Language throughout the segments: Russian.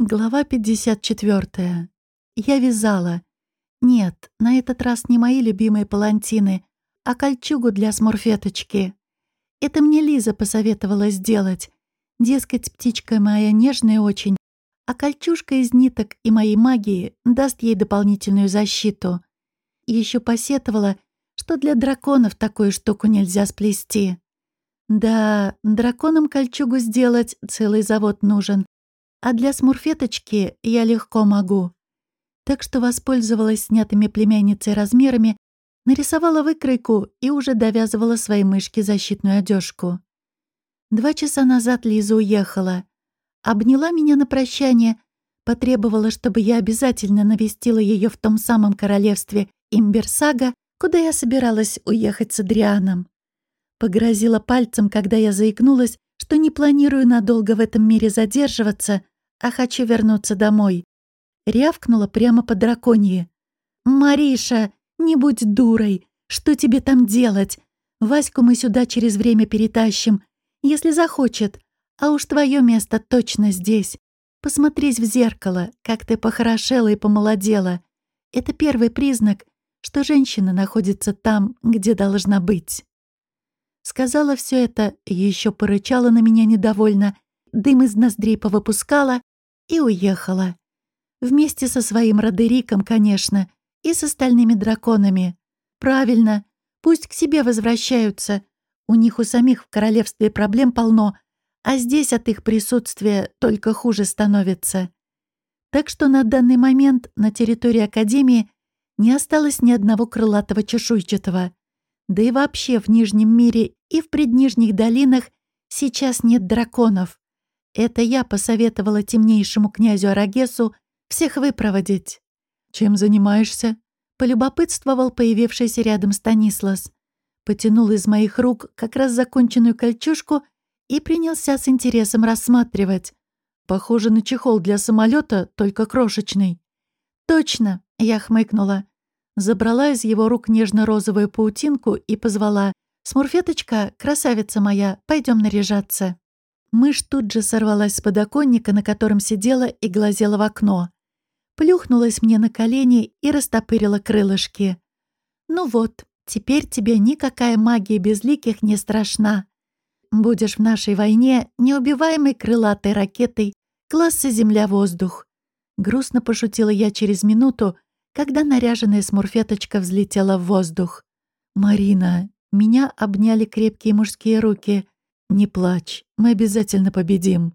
Глава 54. Я вязала. Нет, на этот раз не мои любимые палантины, а кольчугу для сморфеточки. Это мне Лиза посоветовала сделать. Дескать, птичка моя нежная очень, а кольчужка из ниток и моей магии даст ей дополнительную защиту. Еще посетовала, что для драконов такую штуку нельзя сплести. Да, драконам кольчугу сделать целый завод нужен, а для смурфеточки я легко могу. Так что воспользовалась снятыми племянницей размерами, нарисовала выкройку и уже довязывала своей мышке защитную одежку. Два часа назад Лиза уехала. Обняла меня на прощание, потребовала, чтобы я обязательно навестила ее в том самом королевстве Имберсага, куда я собиралась уехать с Адрианом. Погрозила пальцем, когда я заикнулась, что не планирую надолго в этом мире задерживаться, а хочу вернуться домой. Рявкнула прямо по драконье. «Мариша, не будь дурой! Что тебе там делать? Ваську мы сюда через время перетащим, если захочет. А уж твое место точно здесь. Посмотрись в зеркало, как ты похорошела и помолодела. Это первый признак, что женщина находится там, где должна быть». Сказала все это, еще порычала на меня недовольно, дым из ноздрей повыпускала и уехала. Вместе со своим Родериком, конечно, и с остальными драконами. Правильно, пусть к себе возвращаются. У них у самих в королевстве проблем полно, а здесь от их присутствия только хуже становится. Так что на данный момент на территории Академии не осталось ни одного крылатого чешуйчатого. Да и вообще в Нижнем мире и в преднижних долинах сейчас нет драконов. Это я посоветовала темнейшему князю Арагесу всех выпроводить. «Чем занимаешься?» — полюбопытствовал появившийся рядом Станислас. Потянул из моих рук как раз законченную кольчужку и принялся с интересом рассматривать. Похоже на чехол для самолета, только крошечный. «Точно!» — я хмыкнула. Забрала из его рук нежно-розовую паутинку и позвала «Смурфеточка, красавица моя, пойдем наряжаться». Мышь тут же сорвалась с подоконника, на котором сидела и глазела в окно. Плюхнулась мне на колени и растопырила крылышки. «Ну вот, теперь тебе никакая магия безликих не страшна. Будешь в нашей войне неубиваемой крылатой ракетой класса «Земля-воздух». Грустно пошутила я через минуту, когда наряженная смурфеточка взлетела в воздух. «Марина, меня обняли крепкие мужские руки. Не плачь, мы обязательно победим».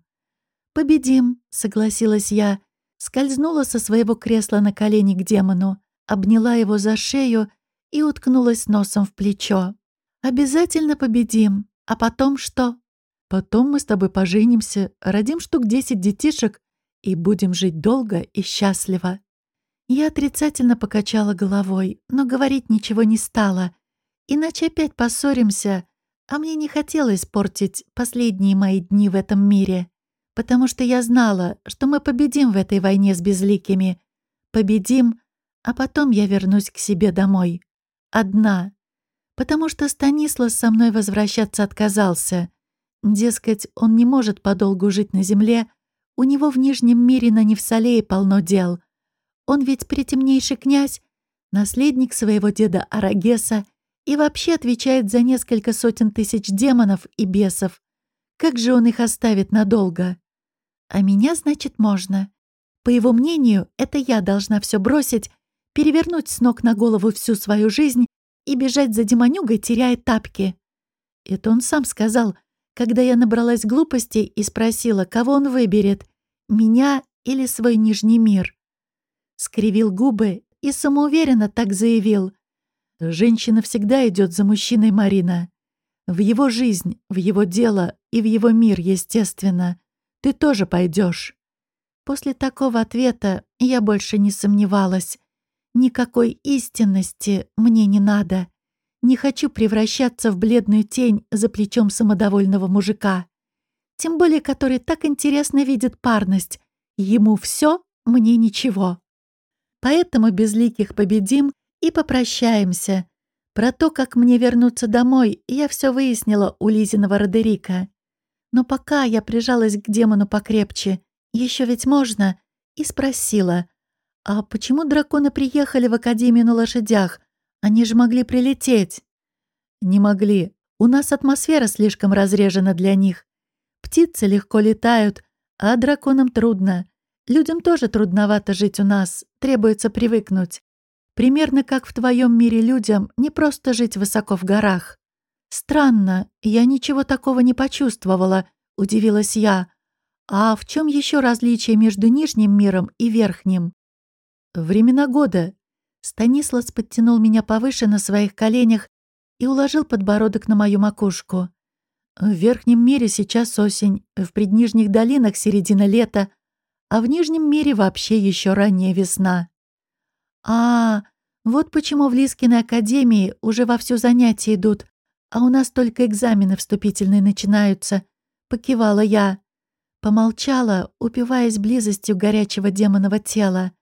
«Победим», — согласилась я, скользнула со своего кресла на колени к демону, обняла его за шею и уткнулась носом в плечо. «Обязательно победим. А потом что?» «Потом мы с тобой поженимся, родим штук десять детишек и будем жить долго и счастливо». Я отрицательно покачала головой, но говорить ничего не стала. Иначе опять поссоримся, а мне не хотелось портить последние мои дни в этом мире, потому что я знала, что мы победим в этой войне с безликими. Победим, а потом я вернусь к себе домой. Одна. Потому что Станислав со мной возвращаться отказался. Дескать, он не может подолгу жить на земле, у него в Нижнем мире на Невсалее полно дел — он ведь притемнейший князь, наследник своего деда Арагеса и вообще отвечает за несколько сотен тысяч демонов и бесов. Как же он их оставит надолго? А меня, значит, можно. По его мнению, это я должна все бросить, перевернуть с ног на голову всю свою жизнь и бежать за демонюгой, теряя тапки. Это он сам сказал, когда я набралась глупостей и спросила, кого он выберет, меня или свой нижний мир скривил губы и самоуверенно так заявил. «Женщина всегда идет за мужчиной, Марина. В его жизнь, в его дело и в его мир, естественно. Ты тоже пойдешь. После такого ответа я больше не сомневалась. Никакой истинности мне не надо. Не хочу превращаться в бледную тень за плечом самодовольного мужика. Тем более, который так интересно видит парность. Ему все, мне ничего. Поэтому безликих победим и попрощаемся. Про то, как мне вернуться домой, я все выяснила у Лизиного Родерика. Но пока я прижалась к демону покрепче еще ведь можно, и спросила, «А почему драконы приехали в Академию на лошадях? Они же могли прилететь». «Не могли. У нас атмосфера слишком разрежена для них. Птицы легко летают, а драконам трудно. Людям тоже трудновато жить у нас, требуется привыкнуть. Примерно как в твоем мире людям не просто жить высоко в горах. Странно, я ничего такого не почувствовала, удивилась я. А в чем еще различие между нижним миром и верхним? Времена года. Станислав подтянул меня повыше на своих коленях и уложил подбородок на мою макушку. В верхнем мире сейчас осень, в преднижних долинах середина лета, а в нижнем мире вообще еще ранняя весна. А, вот почему в Лискиной академии уже вовсю занятия идут, а у нас только экзамены вступительные начинаются. Покивала я. Помолчала, упиваясь близостью горячего демонового тела.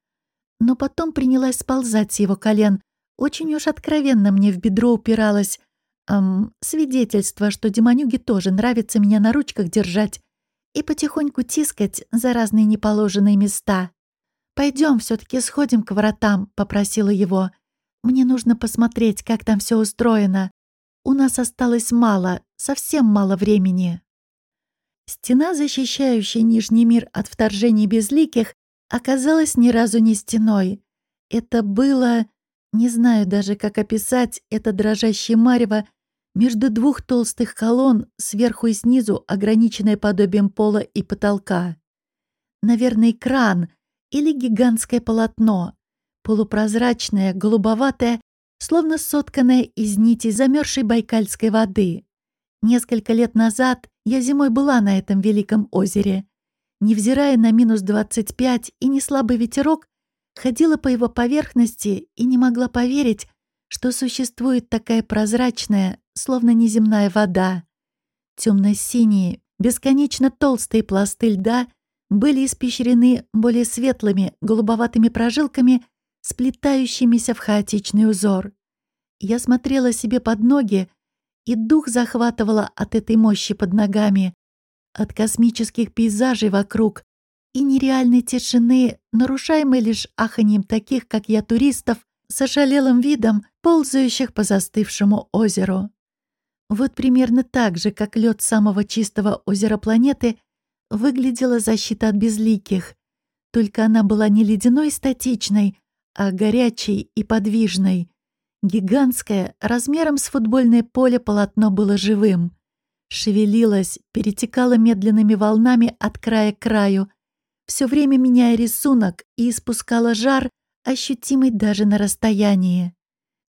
Но потом принялась сползать с его колен. Очень уж откровенно мне в бедро упиралась. Эм, свидетельство, что демонюге тоже нравится меня на ручках держать и потихоньку тискать за разные неположенные места. Пойдем все-таки сходим к вратам», — попросила его. «Мне нужно посмотреть, как там все устроено. У нас осталось мало, совсем мало времени». Стена, защищающая Нижний мир от вторжений безликих, оказалась ни разу не стеной. Это было... Не знаю даже, как описать это дрожащее марево между двух толстых колонн, сверху и снизу, ограниченное подобием пола и потолка. Наверное, кран, или гигантское полотно, полупрозрачное, голубоватое, словно сотканное из нитей замерзшей байкальской воды. Несколько лет назад я зимой была на этом великом озере. Невзирая на минус 25 и неслабый ветерок, ходила по его поверхности и не могла поверить, что существует такая прозрачная, словно неземная вода. Темно-синие, бесконечно толстые пласты льда были испещрены более светлыми голубоватыми прожилками, сплетающимися в хаотичный узор. Я смотрела себе под ноги, и дух захватывала от этой мощи под ногами, от космических пейзажей вокруг и нереальной тишины, нарушаемой лишь аханьем таких, как я, туристов, с ошалелым видом, ползающих по застывшему озеру. Вот примерно так же, как лед самого чистого озера планеты, выглядела защита от безликих. Только она была не ледяной статичной, а горячей и подвижной. Гигантское, размером с футбольное поле полотно было живым. Шевелилось, перетекало медленными волнами от края к краю, все время меняя рисунок и испускало жар, ощутимый даже на расстоянии.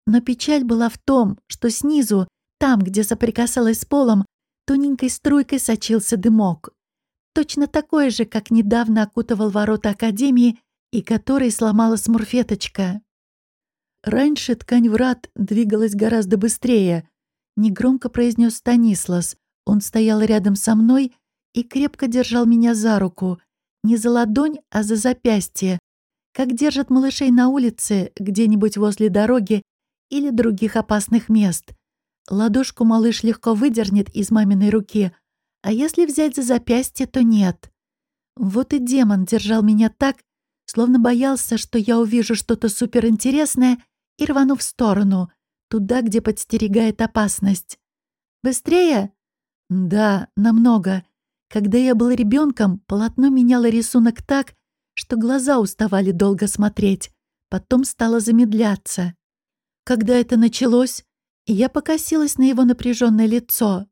Но печаль была в том, что снизу, там, где соприкасалась с полом, тоненькой струйкой сочился дымок точно такой же, как недавно окутывал ворота Академии и который сломала смурфеточка. Раньше ткань врат двигалась гораздо быстрее, негромко произнес Станислас. Он стоял рядом со мной и крепко держал меня за руку, не за ладонь, а за запястье, как держат малышей на улице, где-нибудь возле дороги или других опасных мест. Ладошку малыш легко выдернет из маминой руки — а если взять за запястье, то нет. Вот и демон держал меня так, словно боялся, что я увижу что-то суперинтересное и рвану в сторону, туда, где подстерегает опасность. Быстрее? Да, намного. Когда я был ребенком, полотно меняло рисунок так, что глаза уставали долго смотреть, потом стало замедляться. Когда это началось, я покосилась на его напряженное лицо.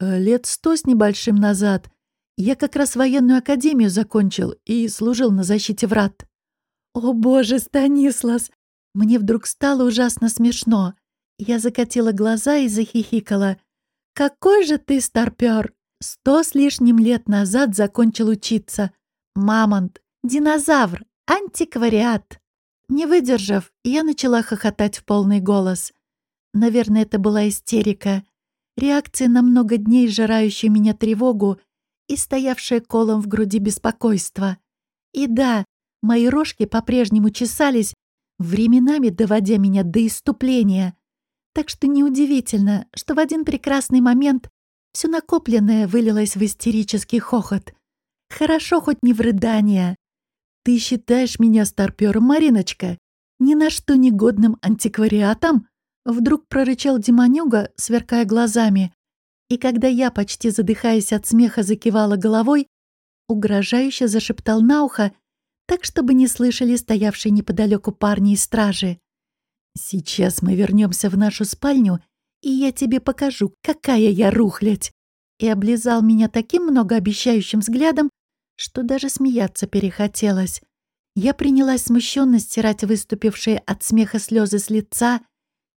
Э, лет сто с небольшим назад я как раз военную академию закончил и служил на защите врат. О боже, Станислас! Мне вдруг стало ужасно смешно. Я закатила глаза и захихикала. «Какой же ты старпёр! Сто с лишним лет назад закончил учиться. Мамонт, динозавр, антиквариат!» Не выдержав, я начала хохотать в полный голос. Наверное, это была истерика реакция на много дней, жирающая меня тревогу и стоявшая колом в груди беспокойство. И да, мои рожки по-прежнему чесались, временами доводя меня до иступления. Так что неудивительно, что в один прекрасный момент все накопленное вылилось в истерический хохот. Хорошо хоть не в рыдания. Ты считаешь меня старпёром, Мариночка? Ни на что негодным антиквариатом?» Вдруг прорычал Демонюга, сверкая глазами. И когда я, почти задыхаясь от смеха, закивала головой, угрожающе зашептал на ухо, так, чтобы не слышали стоявшие неподалеку парни из стражи. «Сейчас мы вернемся в нашу спальню, и я тебе покажу, какая я рухлядь!» И облизал меня таким многообещающим взглядом, что даже смеяться перехотелось. Я принялась смущенно стирать выступившие от смеха слезы с лица,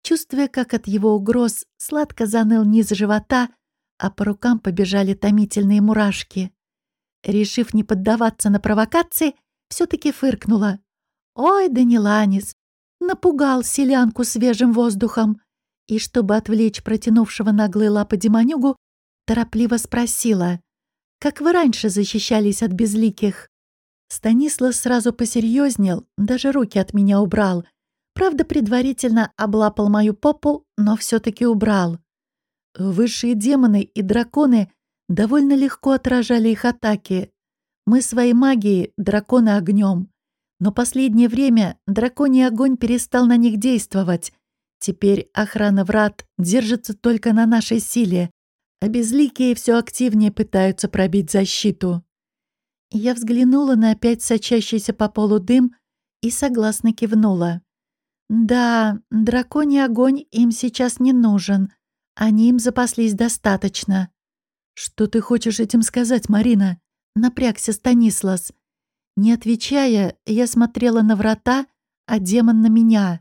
чувствуя, как от его угроз сладко заныл низ живота, а по рукам побежали томительные мурашки. Решив не поддаваться на провокации, все-таки фыркнула. «Ой, Даниланис, напугал селянку свежим воздухом!» И, чтобы отвлечь протянувшего наглые лапы демонюгу, торопливо спросила, «Как вы раньше защищались от безликих?» Станислав сразу посерьезнел, даже руки от меня убрал. Правда, предварительно облапал мою попу, но все-таки убрал. Высшие демоны и драконы довольно легко отражали их атаки, мы своей магией, драконы огнем. Но последнее время драконий огонь перестал на них действовать. Теперь охрана врат держится только на нашей силе, а безликие все активнее пытаются пробить защиту. Я взглянула на опять сочащийся по полу дым и согласно кивнула. Да, драконий огонь им сейчас не нужен. Они им запаслись достаточно. Что ты хочешь этим сказать, Марина? Напрягся Станислас. Не отвечая, я смотрела на врата, а демон на меня.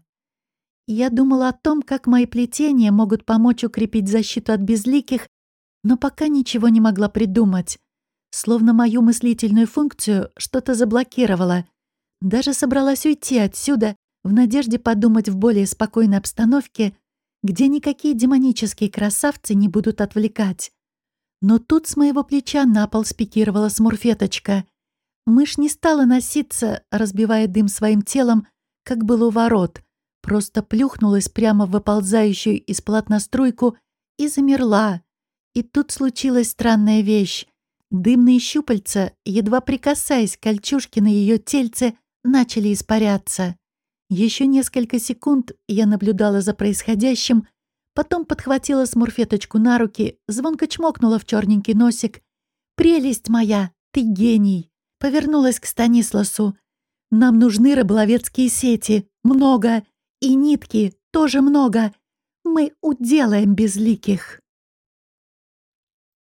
Я думала о том, как мои плетения могут помочь укрепить защиту от безликих, но пока ничего не могла придумать. Словно мою мыслительную функцию что-то заблокировало. Даже собралась уйти отсюда в надежде подумать в более спокойной обстановке, где никакие демонические красавцы не будут отвлекать. Но тут с моего плеча на пол спикировала смурфеточка. Мышь не стала носиться, разбивая дым своим телом, как было у ворот, просто плюхнулась прямо в выползающую из полотна струйку и замерла. И тут случилась странная вещь. Дымные щупальца, едва прикасаясь к кольчужке на ее тельце, начали испаряться. Еще несколько секунд я наблюдала за происходящим, Потом подхватила смурфеточку на руки, звонко чмокнула в черненький носик. «Прелесть моя, ты гений!» Повернулась к Станисласу. «Нам нужны рыболовецкие сети. Много. И нитки тоже много. Мы уделаем безликих».